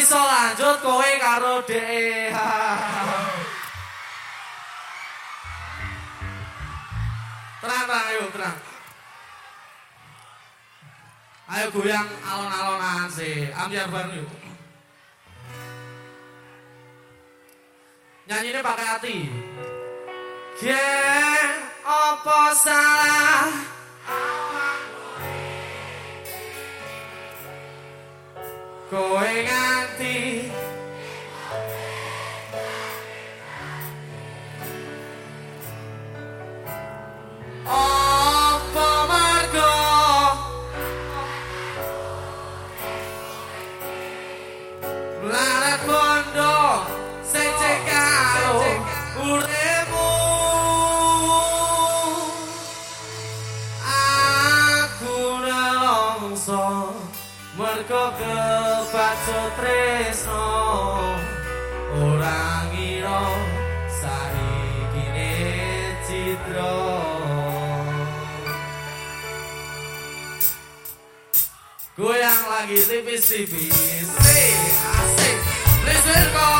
iso lanjut kowe karo dhek. Terang, terang, ayo, terang. Ayo goyang alon-alonan sih, ambiar bareng yuk. Ini pakai hati. Gen, apa salah? Kowe nganti Apa margo Larat bondo Sing Mergo kebacut tresno Orang ngira Saikine citra. Goyang lagi tipis-tipis. Asik. Please welcome